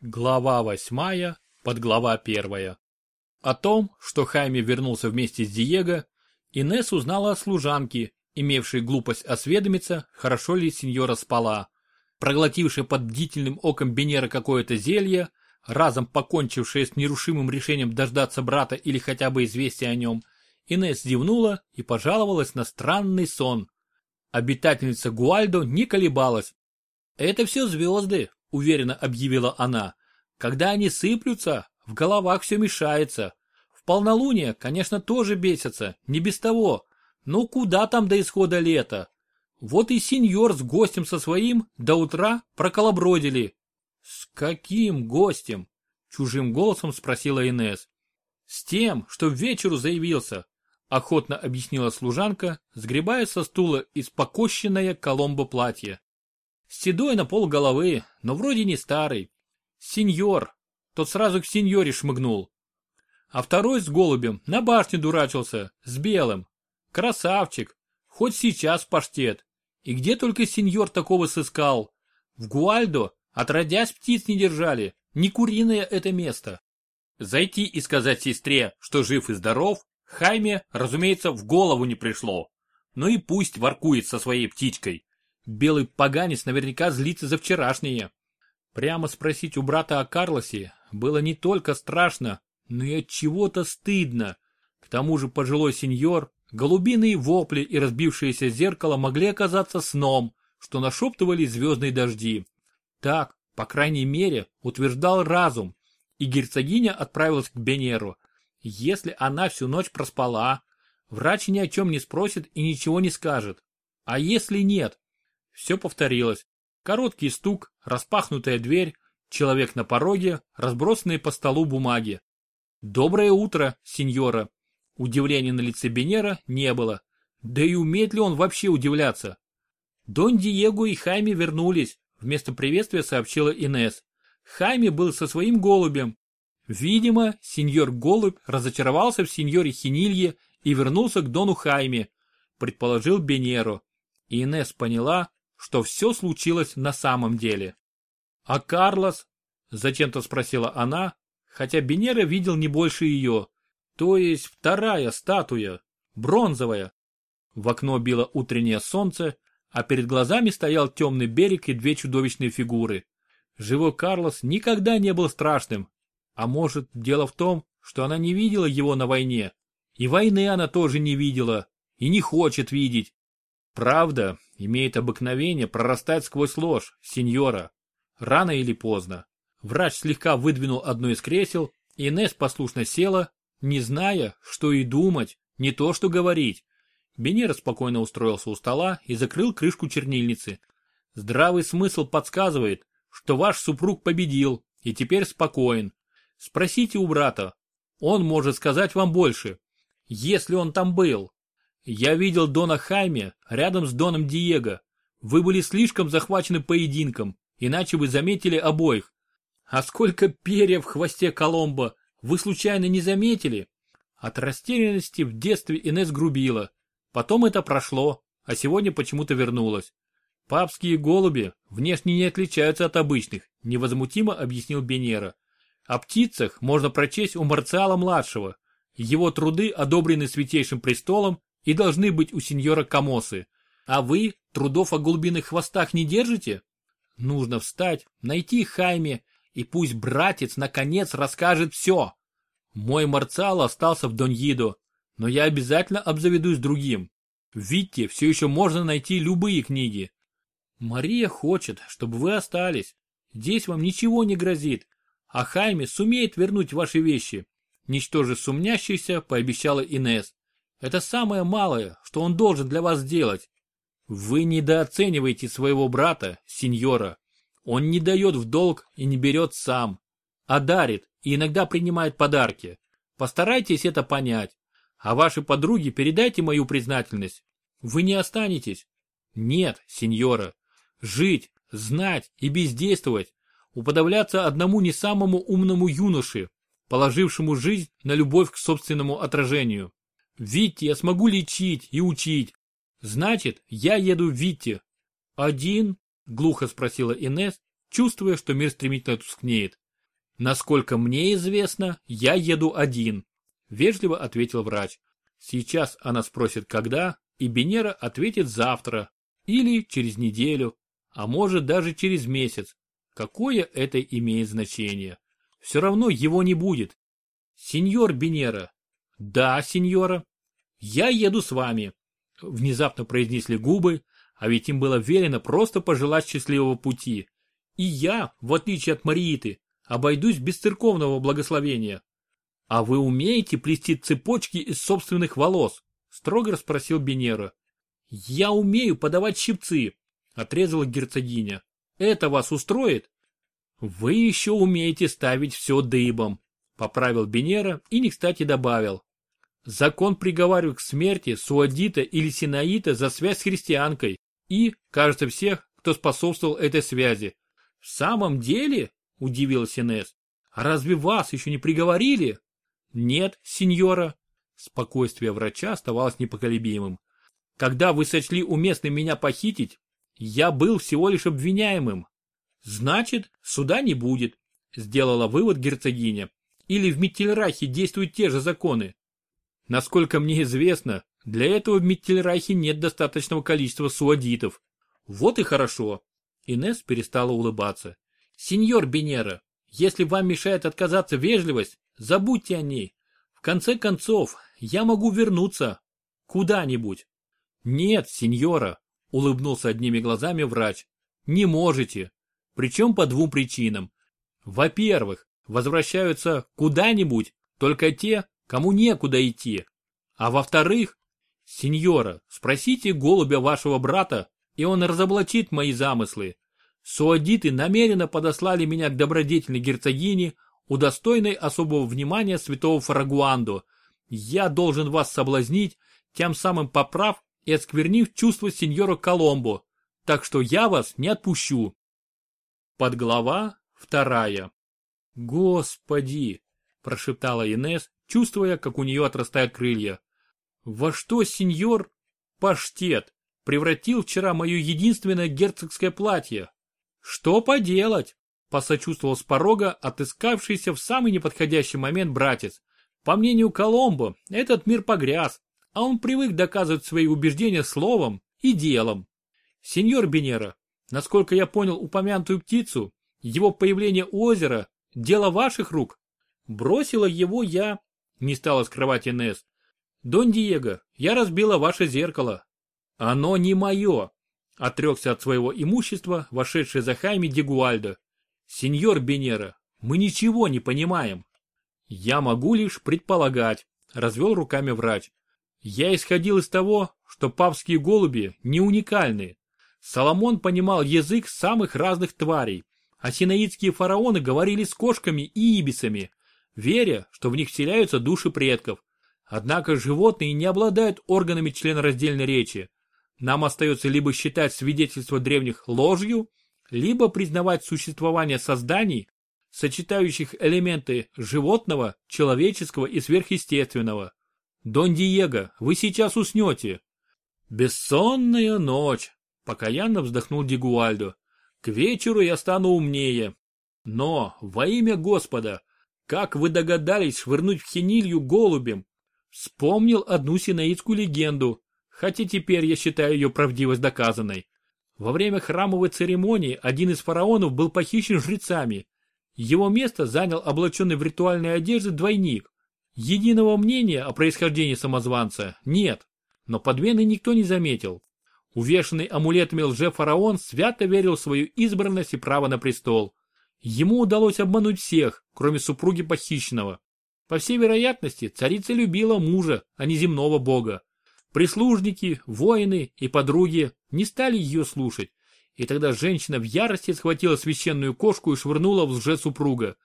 Глава восьмая, подглава первая. О том, что Хайме вернулся вместе с Диего, Инесс узнала от служанки, имевшей глупость осведомиться, хорошо ли сеньора спала. Проглотившая под бдительным оком Бенера какое-то зелье, разом покончившая с нерушимым решением дождаться брата или хотя бы известия о нем, Инесс зевнула и пожаловалась на странный сон. Обитательница Гуальдо не колебалась. «Это все звезды», — уверенно объявила она. «Когда они сыплются, в головах все мешается. В полнолуние, конечно, тоже бесятся, не без того. Но куда там до исхода лета? Вот и сеньор с гостем со своим до утра проколобродили». «С каким гостем?» — чужим голосом спросила Инес. «С тем, что вечеру заявился», — охотно объяснила служанка, сгребая со стула испокощенное коломбо платье. Седой на пол головы, но вроде не старый. Сеньор. Тот сразу к сеньоре шмыгнул. А второй с голубем на башне дурачился, с белым. Красавчик. Хоть сейчас паштет. И где только сеньор такого сыскал? В Гуальдо, отродясь, птиц не держали. Не куриное это место. Зайти и сказать сестре, что жив и здоров, Хайме, разумеется, в голову не пришло. Ну и пусть воркует со своей птичкой. Белый поганец наверняка злится за вчерашнее. Прямо спросить у брата о Карлосе было не только страшно, но и от чего-то стыдно. К тому же пожилой сеньор, голубиные вопли и разбившееся зеркало могли оказаться сном, что нашептывали звездные дожди. Так, по крайней мере, утверждал разум, и герцогиня отправилась к Бенеру. Если она всю ночь проспала, врач ни о чем не спросит и ничего не скажет. А если нет, все повторилось. Короткий стук, распахнутая дверь, человек на пороге, разбросанные по столу бумаги. «Доброе утро, сеньора!» Удивления на лице Бенера не было. Да и умеет ли он вообще удивляться? Дон Диего и Хайми вернулись, вместо приветствия сообщила Инес. Хайми был со своим голубем. Видимо, сеньор Голубь разочаровался в сеньоре Хинилье и вернулся к Дону Хайме, предположил Бенеро. Инес поняла, что все случилось на самом деле. «А Карлос?» – зачем-то спросила она, хотя Бенера видел не больше ее. То есть вторая статуя, бронзовая. В окно било утреннее солнце, а перед глазами стоял темный берег и две чудовищные фигуры. Живой Карлос никогда не был страшным. А может, дело в том, что она не видела его на войне. И войны она тоже не видела. И не хочет видеть. Правда имеет обыкновение прорастать сквозь ложь, сеньора. Рано или поздно. Врач слегка выдвинул одно из кресел, и Инесс послушно села, не зная, что и думать, не то что говорить. Бенера спокойно устроился у стола и закрыл крышку чернильницы. Здравый смысл подсказывает, что ваш супруг победил и теперь спокоен. Спросите у брата. Он может сказать вам больше. Если он там был, я видел Дона Хайме рядом с Доном Диего. Вы были слишком захвачены поединком, иначе вы заметили обоих. А сколько перьев в хвосте Коломбо, вы случайно не заметили? От растерянности в детстве Инес грубила. Потом это прошло, а сегодня почему-то вернулось. Папские голуби внешне не отличаются от обычных, невозмутимо объяснил Бенера. О птицах можно прочесть у Марциала-младшего. Его труды одобрены Святейшим Престолом и должны быть у сеньора Камосы. А вы трудов о голубиных хвостах не держите? Нужно встать, найти Хайме, и пусть братец наконец расскажет все. Мой Марциал остался в Доньидо, но я обязательно обзаведусь другим. В все еще можно найти любые книги. Мария хочет, чтобы вы остались. Здесь вам ничего не грозит, а Хайме сумеет вернуть ваши вещи. Ничтоже сумнящийся, пообещала Инес. Это самое малое, что он должен для вас сделать. Вы недооцениваете своего брата, сеньора. Он не дает в долг и не берет сам, а дарит и иногда принимает подарки. Постарайтесь это понять. А вашей подруге передайте мою признательность. Вы не останетесь. Нет, сеньора. Жить, знать и бездействовать, уподавляться одному не самому умному юноше, положившему жизнь на любовь к собственному отражению. Витте я смогу лечить и учить. Значит, я еду в Витте. Один? Глухо спросила Инес, чувствуя, что мир стремительно тускнеет. Насколько мне известно, я еду один, вежливо ответил врач. Сейчас она спросит когда, и Бенера ответит завтра или через неделю, а может даже через месяц. Какое это имеет значение? Все равно его не будет. Сеньор Бенера. Да, сеньора. Я еду с вами. Внезапно произнесли губы, а ведь им было велено просто пожелать счастливого пути. И я, в отличие от Марииты, обойдусь без церковного благословения. А вы умеете плести цепочки из собственных волос? Строго спросил Бенера. Я умею подавать щипцы, отрезала герцогиня. Это вас устроит? Вы еще умеете ставить все дыбом, поправил Бенера и не кстати добавил. Закон приговаривает к смерти Суадита или Синаита за связь с христианкой и, кажется, всех, кто способствовал этой связи. В самом деле, удивился Инесс, а разве вас еще не приговорили? Нет, сеньора. Спокойствие врача оставалось непоколебимым. Когда вы сочли уместным меня похитить, я был всего лишь обвиняемым. Значит, суда не будет, сделала вывод герцогиня. Или в Миттельрахе действуют те же законы. Насколько мне известно, для этого в Миттельрахе нет достаточного количества суадитов. Вот и хорошо. Инесс перестала улыбаться. Сеньор Бенера, если вам мешает отказаться вежливость, забудьте о ней. В конце концов, я могу вернуться. Куда-нибудь. Нет, сеньора, улыбнулся одними глазами врач. Не можете. Причем по двум причинам. Во-первых, возвращаются куда-нибудь только те, кому некуда идти. А во-вторых, сеньора, спросите голубя вашего брата, и он разоблачит мои замыслы. Суадиты намеренно подослали меня к добродетельной герцогине, удостойной особого внимания святого Фарагуанду. Я должен вас соблазнить, тем самым поправ и осквернив чувство сеньора Коломбо, так что я вас не отпущу. Подглава вторая. Господи, прошептала Инес, чувствуя, как у нее отрастают крылья. Во что сеньор паштет превратил вчера мое единственное герцогское платье? Что поделать? Посочувствовал с порога отыскавшийся в самый неподходящий момент братец. По мнению Коломбо, этот мир погряз, а он привык доказывать свои убеждения словом и делом. Сеньор Бенера, насколько я понял упомянутую птицу, его появление у озера – дело ваших рук. Бросила его я, не стала скрывать Инесс. Дон Диего, я разбила ваше зеркало. Оно не мое, отрекся от своего имущества, вошедший за Хайми Дегуальдо. Сеньор Бенера, мы ничего не понимаем. Я могу лишь предполагать, развел руками врач. Я исходил из того, что папские голуби не уникальны. Соломон понимал язык самых разных тварей, а синаитские фараоны говорили с кошками и ибисами, веря, что в них вселяются души предков. Однако животные не обладают органами членораздельной речи. Нам остается либо считать свидетельство древних ложью, либо признавать существование созданий, сочетающих элементы животного, человеческого и сверхъестественного. Дон Диего, вы сейчас уснете. Бессонная ночь, покаянно вздохнул Дигуальдо. К вечеру я стану умнее. Но, во имя Господа, как вы догадались швырнуть в хинилью голубем? Вспомнил одну синаитскую легенду, хотя теперь я считаю ее правдивость доказанной. Во время храмовой церемонии один из фараонов был похищен жрецами. Его место занял облаченный в ритуальной одежде двойник. Единого мнения о происхождении самозванца нет, но подмены никто не заметил. Увешанный амулетами лже-фараон свято верил в свою избранность и право на престол. Ему удалось обмануть всех, кроме супруги похищенного. По всей вероятности, царица любила мужа, а не земного бога. Прислужники, воины и подруги не стали ее слушать, и тогда женщина в ярости схватила священную кошку и швырнула в лже-супруга.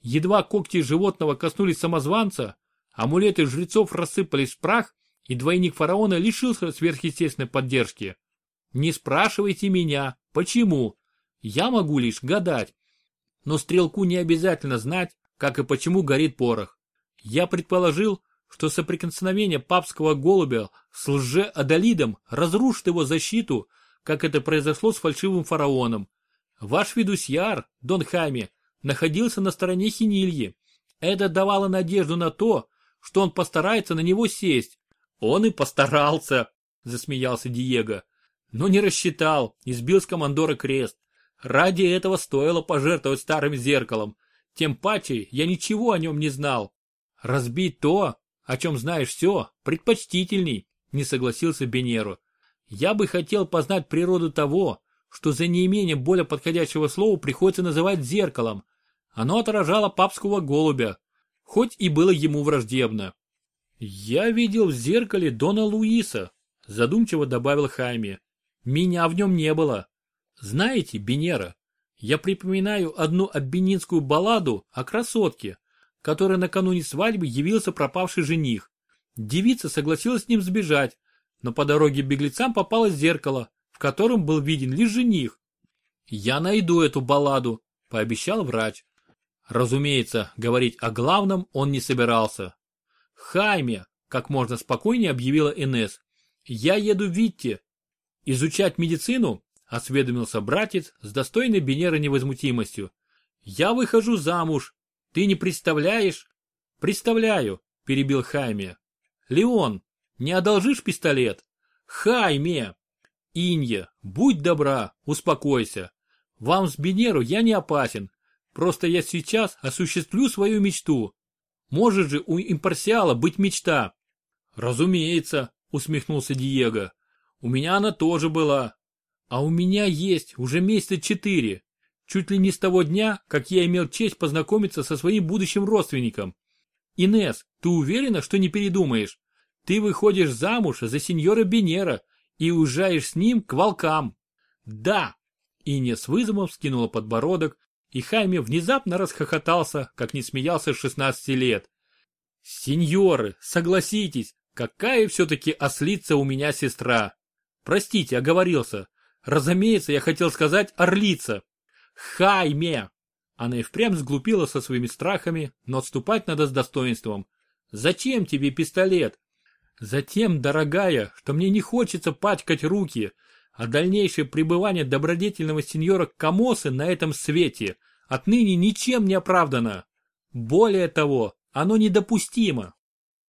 Едва когти животного коснулись самозванца, амулеты жрецов рассыпались в прах, и двойник фараона лишился сверхъестественной поддержки. Не спрашивайте меня, почему. Я могу лишь гадать, но стрелку не обязательно знать, как и почему горит порох. Я предположил, что соприкосновение папского голубя с лже-адалидом разрушит его защиту, как это произошло с фальшивым фараоном. Ваш видусьяр, Дон Хайме, находился на стороне Хинильи. Это давало надежду на то, что он постарается на него сесть. Он и постарался, засмеялся Диего. Но не рассчитал и сбил с командора крест. Ради этого стоило пожертвовать старым зеркалом. Тем паче я ничего о нем не знал. Разбить то, о чем знаешь все, предпочтительней, не согласился Бенеро. Я бы хотел познать природу того, что за неимением более подходящего слова приходится называть зеркалом. Оно отражало папского голубя, хоть и было ему враждебно. «Я видел в зеркале Дона Луиса», задумчиво добавил Хайме. «Меня в нем не было. Знаете, Бенера, я припоминаю одну аббининскую балладу о красотке, которой накануне свадьбы явился пропавший жених. Девица согласилась с ним сбежать, но по дороге беглецам попалось зеркало, в котором был виден лишь жених. «Я найду эту балладу», – пообещал врач. Разумеется, говорить о главном он не собирался. «Хайме», – как можно спокойнее объявила Инес, – «я еду в Витте. Изучать медицину осведомился братец с достойной Бенера невозмутимостью. «Я выхожу замуж. Ты не представляешь?» «Представляю», — перебил Хайме. «Леон, не одолжишь пистолет?» «Хайме!» «Инья, будь добра, успокойся. Вам с Бенеру я не опасен. Просто я сейчас осуществлю свою мечту. Может же у импарсиала быть мечта?» «Разумеется», — усмехнулся Диего. «У меня она тоже была, а у меня есть уже месяца четыре. Чуть ли не с того дня, как я имел честь познакомиться со своим будущим родственником. Инес, ты уверена, что не передумаешь? Ты выходишь замуж за сеньора Бенера и уезжаешь с ним к волкам. Да. Инес вызовом скинула подбородок, и Хайме внезапно расхохотался, как не смеялся с 16 лет. Сеньоры, согласитесь, какая все-таки ослица у меня сестра. Простите, оговорился. Разумеется, я хотел сказать орлица. Хайме! Она и впрямь сглупила со своими страхами, но отступать надо с достоинством. Зачем тебе пистолет? Затем, дорогая, что мне не хочется пачкать руки, а дальнейшее пребывание добродетельного сеньора Камосы на этом свете отныне ничем не оправдано. Более того, оно недопустимо.